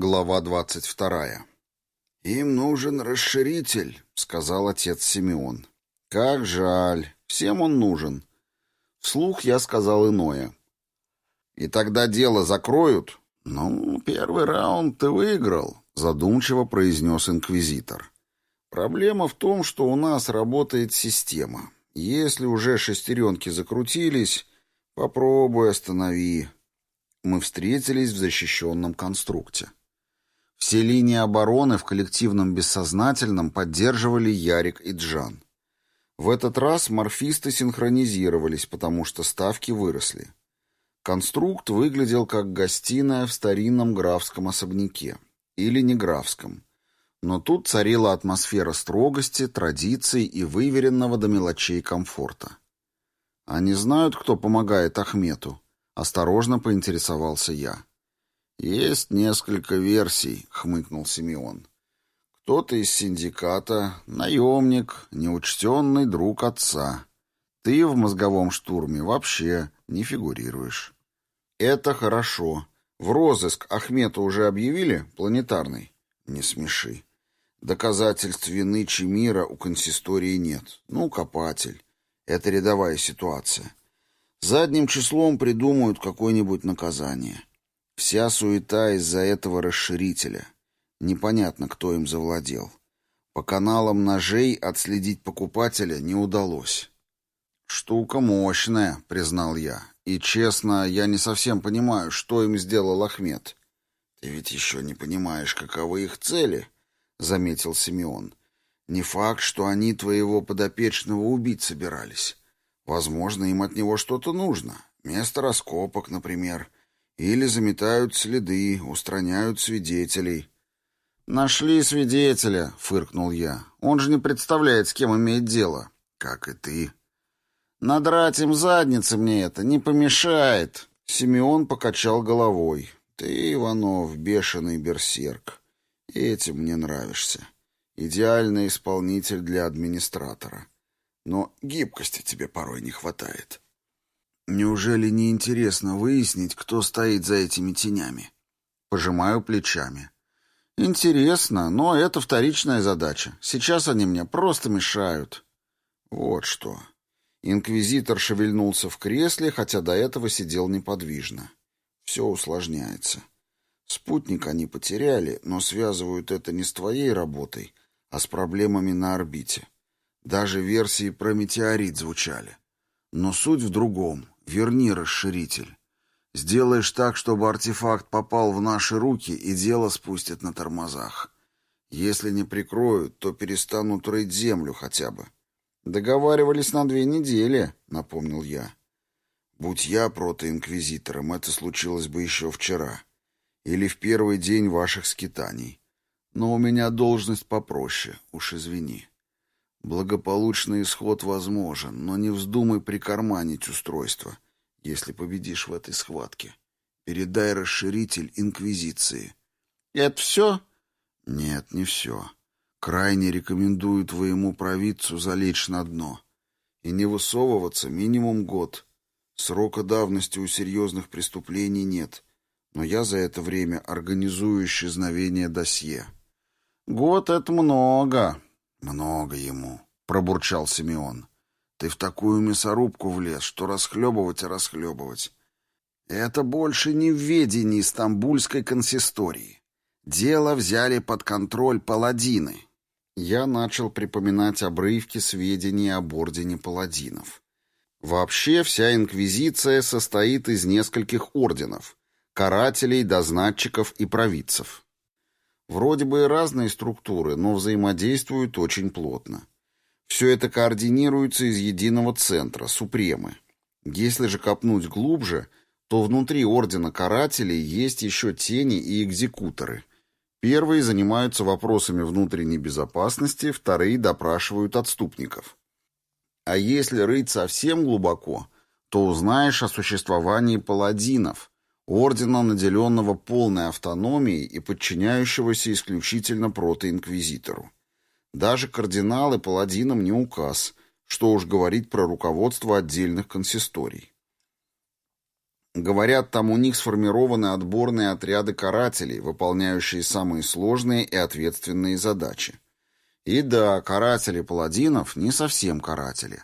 Глава двадцать вторая. «Им нужен расширитель», — сказал отец Симеон. «Как жаль. Всем он нужен». Вслух я сказал иное. «И тогда дело закроют?» «Ну, первый раунд ты выиграл», — задумчиво произнес инквизитор. «Проблема в том, что у нас работает система. Если уже шестеренки закрутились, попробуй останови». Мы встретились в защищенном конструкте. Все линии обороны в коллективном бессознательном поддерживали Ярик и Джан. В этот раз морфисты синхронизировались, потому что ставки выросли. Конструкт выглядел как гостиная в старинном графском особняке. Или не графском. Но тут царила атмосфера строгости, традиций и выверенного до мелочей комфорта. «Они знают, кто помогает Ахмету?» — осторожно поинтересовался я. «Есть несколько версий», — хмыкнул Симеон. «Кто-то из синдиката, наемник, неучтенный друг отца. Ты в мозговом штурме вообще не фигурируешь». «Это хорошо. В розыск Ахмета уже объявили? Планетарный?» «Не смеши. Доказательств вины Чемира у консистории нет. Ну, копатель. Это рядовая ситуация. Задним числом придумают какое-нибудь наказание». Вся суета из-за этого расширителя. Непонятно, кто им завладел. По каналам ножей отследить покупателя не удалось. «Штука мощная», — признал я. «И, честно, я не совсем понимаю, что им сделал Ахмед». «Ты ведь еще не понимаешь, каковы их цели», — заметил Симеон. «Не факт, что они твоего подопечного убить собирались. Возможно, им от него что-то нужно. Место раскопок, например. Или заметают следы, устраняют свидетелей. «Нашли свидетеля», — фыркнул я. «Он же не представляет, с кем имеет дело». «Как и ты». «Надрать им задницы мне это не помешает». Симеон покачал головой. «Ты, Иванов, бешеный берсерк. Этим мне нравишься. Идеальный исполнитель для администратора. Но гибкости тебе порой не хватает». Неужели не интересно выяснить, кто стоит за этими тенями? Пожимаю плечами. Интересно, но это вторичная задача. Сейчас они мне просто мешают. Вот что. Инквизитор шевельнулся в кресле, хотя до этого сидел неподвижно. Все усложняется. Спутник они потеряли, но связывают это не с твоей работой, а с проблемами на орбите. Даже версии про метеорит звучали. Но суть в другом. Верни расширитель. Сделаешь так, чтобы артефакт попал в наши руки, и дело спустят на тормозах. Если не прикроют, то перестанут рыть землю хотя бы. Договаривались на две недели, напомнил я. Будь я протоинквизитором, это случилось бы еще вчера. Или в первый день ваших скитаний. Но у меня должность попроще, уж извини. Благополучный исход возможен, но не вздумай прикарманить устройство, если победишь в этой схватке. Передай расширитель Инквизиции. Это все? Нет, не все. Крайне рекомендую твоему провидцу залечь на дно. И не высовываться минимум год. Срока давности у серьезных преступлений нет, но я за это время организую исчезновение досье. Год — это много, «Много ему», — пробурчал Симеон. «Ты в такую мясорубку влез, что расхлебывать и расхлебывать. Это больше не в ведении стамбульской консистории. Дело взяли под контроль паладины». Я начал припоминать обрывки сведений об ордене паладинов. Вообще вся инквизиция состоит из нескольких орденов — карателей, дознатчиков и провидцев. Вроде бы и разные структуры, но взаимодействуют очень плотно. Все это координируется из единого центра, Супремы. Если же копнуть глубже, то внутри Ордена Карателей есть еще тени и экзекуторы. Первые занимаются вопросами внутренней безопасности, вторые допрашивают отступников. А если рыть совсем глубоко, то узнаешь о существовании паладинов, ордена, наделенного полной автономией и подчиняющегося исключительно протоинквизитору. Даже кардиналы паладинам не указ, что уж говорить про руководство отдельных консисторий. Говорят, там у них сформированы отборные отряды карателей, выполняющие самые сложные и ответственные задачи. И да, каратели паладинов не совсем каратели.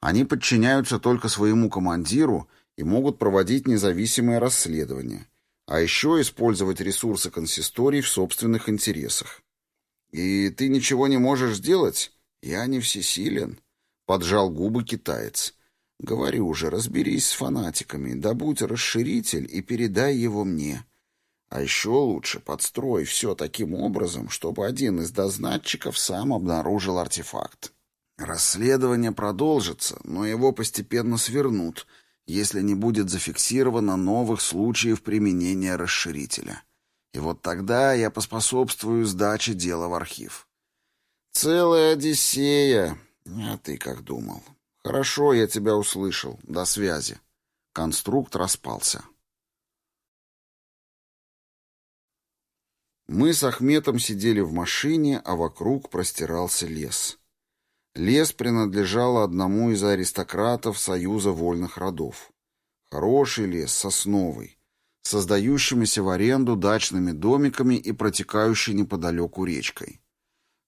Они подчиняются только своему командиру и могут проводить независимые расследования, а еще использовать ресурсы консисторий в собственных интересах. «И ты ничего не можешь сделать? Я не всесилен», — поджал губы китаец. «Говорю уже, разберись с фанатиками, добудь расширитель и передай его мне. А еще лучше подстрой все таким образом, чтобы один из дознатчиков сам обнаружил артефакт. Расследование продолжится, но его постепенно свернут, если не будет зафиксировано новых случаев применения расширителя. И вот тогда я поспособствую сдаче дела в архив. Целая Одиссея. А ты как думал? Хорошо, я тебя услышал. До связи. Конструкт распался. Мы с Ахметом сидели в машине, а вокруг простирался лес. Лес принадлежал одному из аристократов Союза вольных родов. Хороший лес, сосновый, создающимися в аренду дачными домиками и протекающей неподалеку речкой.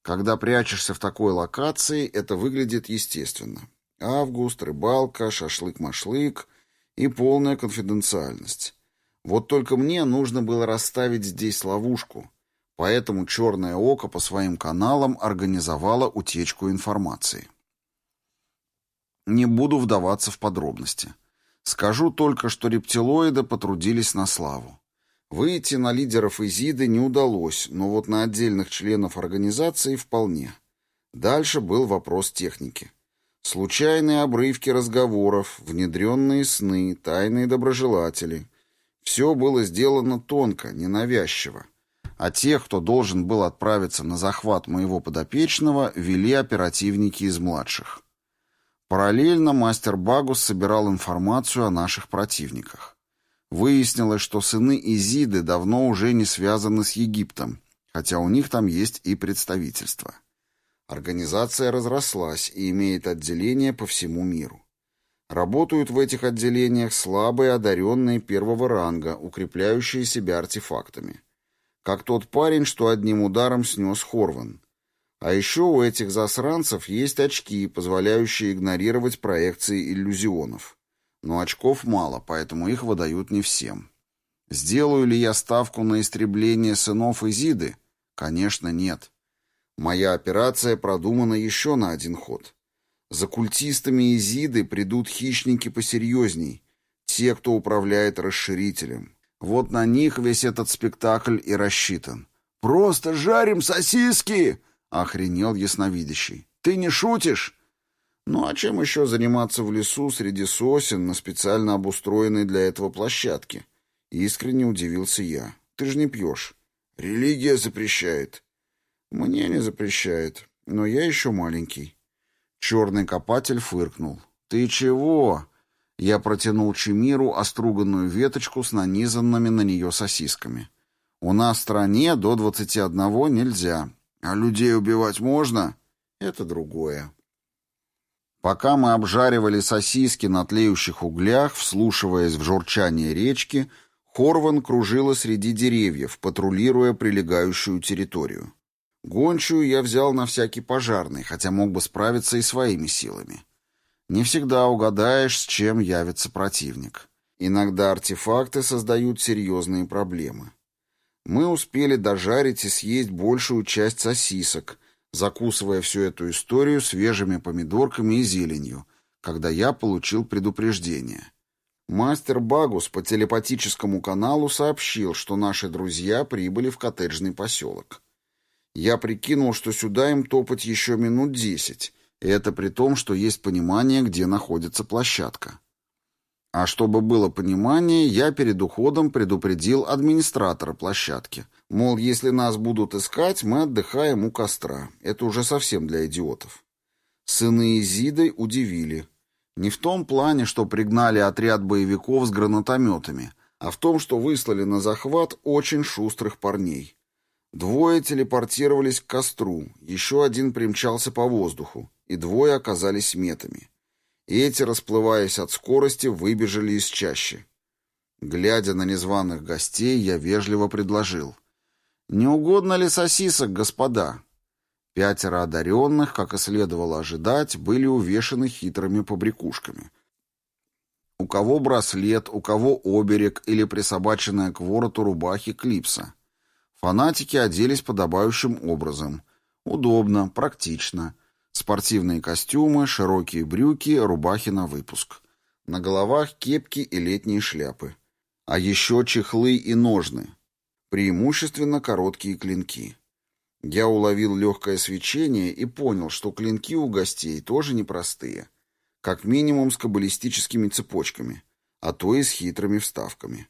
Когда прячешься в такой локации, это выглядит естественно. Август, рыбалка, шашлык-машлык и полная конфиденциальность. Вот только мне нужно было расставить здесь ловушку, поэтому «Черное око» по своим каналам организовало утечку информации. Не буду вдаваться в подробности. Скажу только, что рептилоиды потрудились на славу. Выйти на лидеров Изиды не удалось, но вот на отдельных членов организации вполне. Дальше был вопрос техники. Случайные обрывки разговоров, внедренные сны, тайные доброжелатели — все было сделано тонко, ненавязчиво. А тех, кто должен был отправиться на захват моего подопечного, вели оперативники из младших. Параллельно мастер Багус собирал информацию о наших противниках. Выяснилось, что сыны Изиды давно уже не связаны с Египтом, хотя у них там есть и представительство. Организация разрослась и имеет отделения по всему миру. Работают в этих отделениях слабые одаренные первого ранга, укрепляющие себя артефактами. Как тот парень, что одним ударом снес Хорван. А еще у этих засранцев есть очки, позволяющие игнорировать проекции иллюзионов. Но очков мало, поэтому их выдают не всем. Сделаю ли я ставку на истребление сынов Изиды? Конечно, нет. Моя операция продумана еще на один ход. За культистами Изиды придут хищники посерьезней, те, кто управляет расширителем. Вот на них весь этот спектакль и рассчитан. «Просто жарим сосиски!» — охренел ясновидящий. «Ты не шутишь?» Ну а чем еще заниматься в лесу среди сосен на специально обустроенной для этого площадке? Искренне удивился я. Ты же не пьешь. Религия запрещает. Мне не запрещает, но я еще маленький. Черный копатель фыркнул. «Ты чего?» Я протянул Чемиру оструганную веточку с нанизанными на нее сосисками. «У нас в стране до двадцати одного нельзя. А людей убивать можно?» «Это другое». Пока мы обжаривали сосиски на тлеющих углях, вслушиваясь в журчание речки, Хорван кружила среди деревьев, патрулируя прилегающую территорию. Гончую я взял на всякий пожарный, хотя мог бы справиться и своими силами. Не всегда угадаешь, с чем явится противник. Иногда артефакты создают серьезные проблемы. Мы успели дожарить и съесть большую часть сосисок, закусывая всю эту историю свежими помидорками и зеленью, когда я получил предупреждение. Мастер Багус по телепатическому каналу сообщил, что наши друзья прибыли в коттеджный поселок. Я прикинул, что сюда им топать еще минут десять, и это при том, что есть понимание, где находится площадка. А чтобы было понимание, я перед уходом предупредил администратора площадки. Мол, если нас будут искать, мы отдыхаем у костра. Это уже совсем для идиотов. Сыны Изиды удивили. Не в том плане, что пригнали отряд боевиков с гранатометами, а в том, что выслали на захват очень шустрых парней. Двое телепортировались к костру, еще один примчался по воздуху, и двое оказались метами. И эти, расплываясь от скорости, выбежали из чащи. Глядя на незваных гостей, я вежливо предложил. «Не угодно ли сосисок, господа?» Пятеро одаренных, как и следовало ожидать, были увешаны хитрыми побрякушками. У кого браслет, у кого оберег или присобаченная к вороту рубахи клипса. Фанатики оделись подобающим образом. Удобно, практично. Спортивные костюмы, широкие брюки, рубахи на выпуск. На головах кепки и летние шляпы. А еще чехлы и ножны. Преимущественно короткие клинки. Я уловил легкое свечение и понял, что клинки у гостей тоже непростые. Как минимум с каббалистическими цепочками, а то и с хитрыми вставками.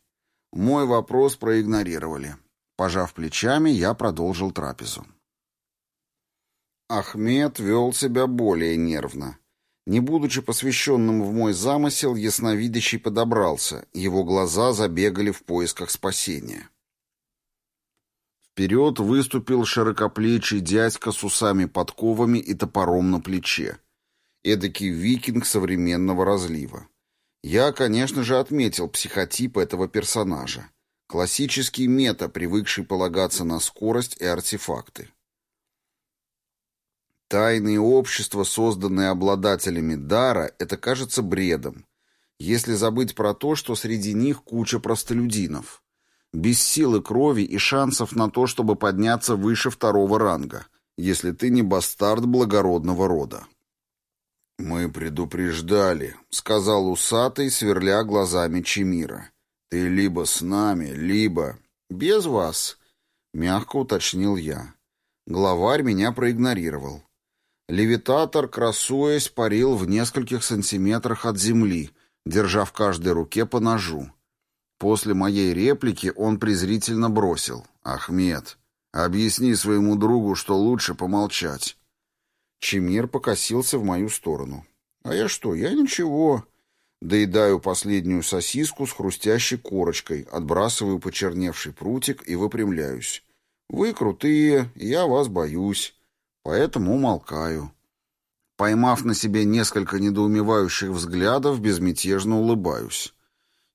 Мой вопрос проигнорировали. Пожав плечами, я продолжил трапезу. Ахмед вел себя более нервно. Не будучи посвященным в мой замысел, ясновидящий подобрался, его глаза забегали в поисках спасения. Вперед выступил широкоплечий дядька с усами-подковами и топором на плече. Эдакий викинг современного разлива. Я, конечно же, отметил психотип этого персонажа. Классический мета, привыкший полагаться на скорость и артефакты. Тайные общества, созданные обладателями дара, это кажется бредом, если забыть про то, что среди них куча простолюдинов без силы крови и шансов на то, чтобы подняться выше второго ранга, если ты не бастард благородного рода. «Мы предупреждали», — сказал усатый, сверля глазами Чемира. «Ты либо с нами, либо...» «Без вас», — мягко уточнил я. Главарь меня проигнорировал. Левитатор, красуясь, парил в нескольких сантиметрах от земли, держа в каждой руке по ножу. После моей реплики он презрительно бросил. «Ахмед, объясни своему другу, что лучше помолчать». Чемир покосился в мою сторону. «А я что? Я ничего». Доедаю последнюю сосиску с хрустящей корочкой, отбрасываю почерневший прутик и выпрямляюсь. «Вы крутые, я вас боюсь, поэтому умолкаю». Поймав на себе несколько недоумевающих взглядов, безмятежно улыбаюсь.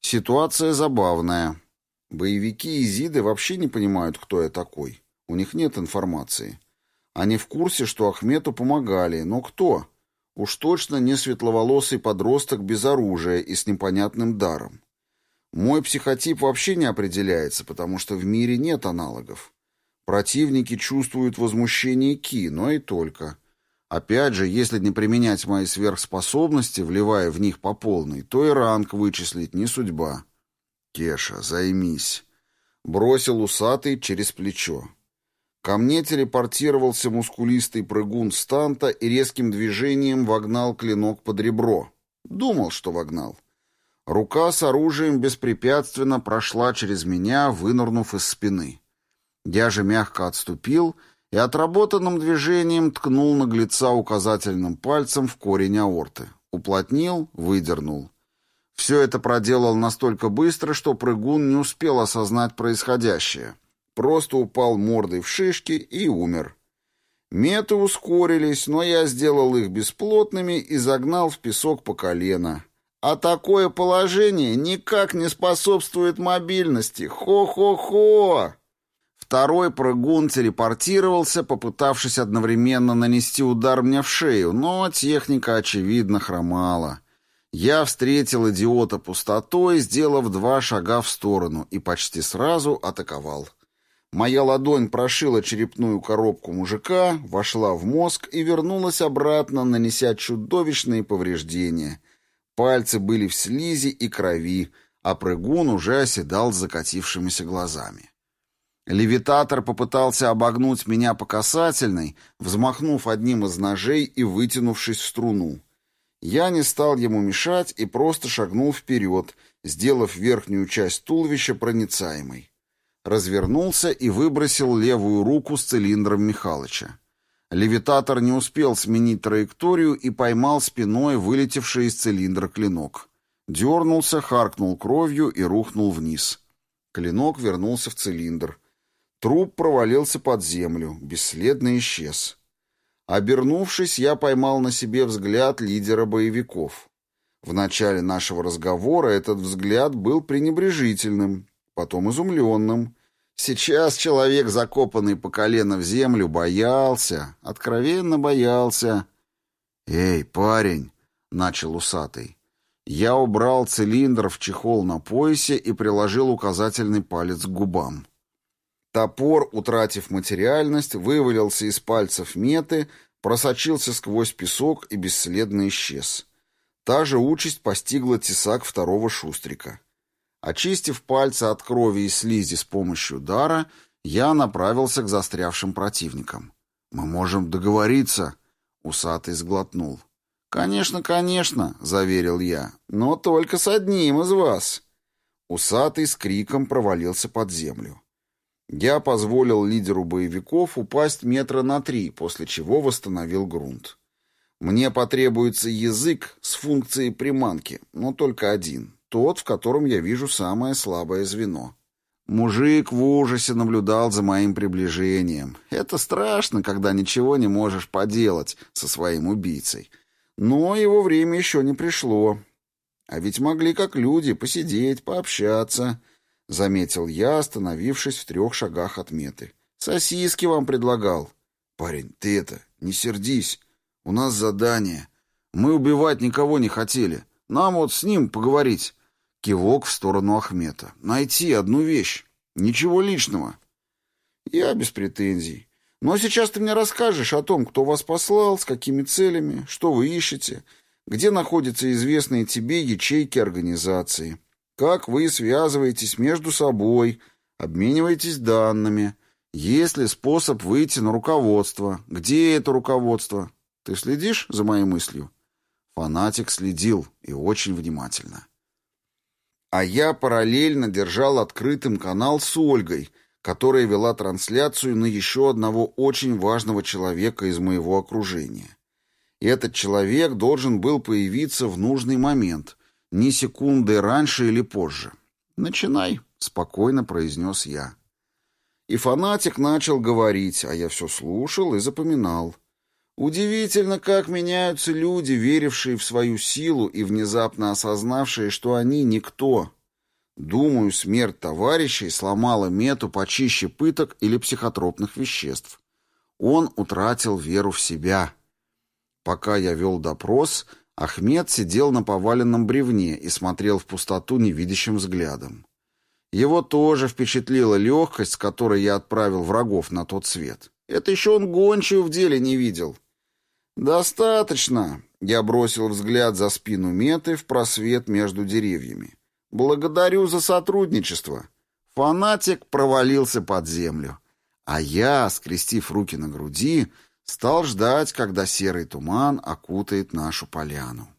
Ситуация забавная. Боевики и Зиды вообще не понимают, кто я такой. У них нет информации. Они в курсе, что Ахмету помогали, но кто? Уж точно не светловолосый подросток без оружия и с непонятным даром. Мой психотип вообще не определяется, потому что в мире нет аналогов. Противники чувствуют возмущение Ки, но и только. Опять же, если не применять мои сверхспособности, вливая в них по полной, то и ранг вычислить не судьба. Кеша, займись. Бросил усатый через плечо. Ко мне телепортировался мускулистый прыгун станта и резким движением вогнал клинок под ребро. Думал, что вогнал. Рука с оружием беспрепятственно прошла через меня, вынырнув из спины. Я мягко отступил и отработанным движением ткнул наглеца указательным пальцем в корень аорты. Уплотнил, выдернул. Все это проделал настолько быстро, что прыгун не успел осознать происходящее. Просто упал мордой в шишки и умер. Меты ускорились, но я сделал их бесплотными и загнал в песок по колено. А такое положение никак не способствует мобильности. Хо-хо-хо! Второй прыгун телепортировался, попытавшись одновременно нанести удар мне в шею, но техника, очевидно, хромала. Я встретил идиота пустотой, сделав два шага в сторону, и почти сразу атаковал. Моя ладонь прошила черепную коробку мужика, вошла в мозг и вернулась обратно, нанеся чудовищные повреждения. Пальцы были в слизи и крови, а прыгун уже оседал с закатившимися глазами. Левитатор попытался обогнуть меня по касательной, взмахнув одним из ножей и вытянувшись в струну. Я не стал ему мешать и просто шагнул вперед, сделав верхнюю часть туловища проницаемой. Развернулся и выбросил левую руку с цилиндром Михалыча. Левитатор не успел сменить траекторию и поймал спиной вылетевший из цилиндра клинок. Дернулся, харкнул кровью и рухнул вниз. Клинок вернулся в цилиндр. Труп провалился под землю, бесследно исчез. Обернувшись, я поймал на себе взгляд лидера боевиков. В начале нашего разговора этот взгляд был пренебрежительным, потом изумленным. Сейчас человек, закопанный по колено в землю, боялся, откровенно боялся. «Эй, парень!» — начал усатый. Я убрал цилиндр в чехол на поясе и приложил указательный палец к губам. Топор, утратив материальность, вывалился из пальцев меты, просочился сквозь песок и бесследно исчез. Та же участь постигла тесак второго шустрика. Очистив пальцы от крови и слизи с помощью дара, я направился к застрявшим противникам. «Мы можем договориться», — усатый сглотнул. «Конечно, конечно», — заверил я, — «но только с одним из вас». Усатый с криком провалился под землю. Я позволил лидеру боевиков упасть метра на три, после чего восстановил грунт. Мне потребуется язык с функцией приманки, но только один, тот, в котором я вижу самое слабое звено. Мужик в ужасе наблюдал за моим приближением. Это страшно, когда ничего не можешь поделать со своим убийцей. Но его время еще не пришло. А ведь могли, как люди, посидеть, пообщаться, — заметил я, остановившись в трех шагах от меты. Сосиски вам предлагал. Парень, ты это, не сердись. У нас задание. Мы убивать никого не хотели. Нам вот с ним поговорить. Кивок в сторону Ахмета. Найти одну вещь. Ничего личного. Я без претензий. Но сейчас ты мне расскажешь о том, кто вас послал, с какими целями, что вы ищете, где находятся известные тебе ячейки организации, как вы связываетесь между собой, обмениваетесь данными, есть ли способ выйти на руководство, где это руководство. Ты следишь за моей мыслью? Фанатик следил и очень внимательно. А я параллельно держал открытым канал с Ольгой — которая вела трансляцию на еще одного очень важного человека из моего окружения. Этот человек должен был появиться в нужный момент, ни секунды раньше или позже. «Начинай», — спокойно произнес я. И фанатик начал говорить, а я все слушал и запоминал. Удивительно, как меняются люди, верившие в свою силу и внезапно осознавшие, что они никто, Думаю, смерть товарищей сломала мету почище пыток или психотропных веществ. Он утратил веру в себя. Пока я вел допрос, Ахмед сидел на поваленном бревне и смотрел в пустоту невидящим взглядом. Его тоже впечатлила легкость, с которой я отправил врагов на тот свет. Это еще он гончую в деле не видел. «Достаточно!» — я бросил взгляд за спину Меты в просвет между деревьями. Благодарю за сотрудничество. Фанатик провалился под землю. А я, скрестив руки на груди, стал ждать, когда серый туман окутает нашу поляну.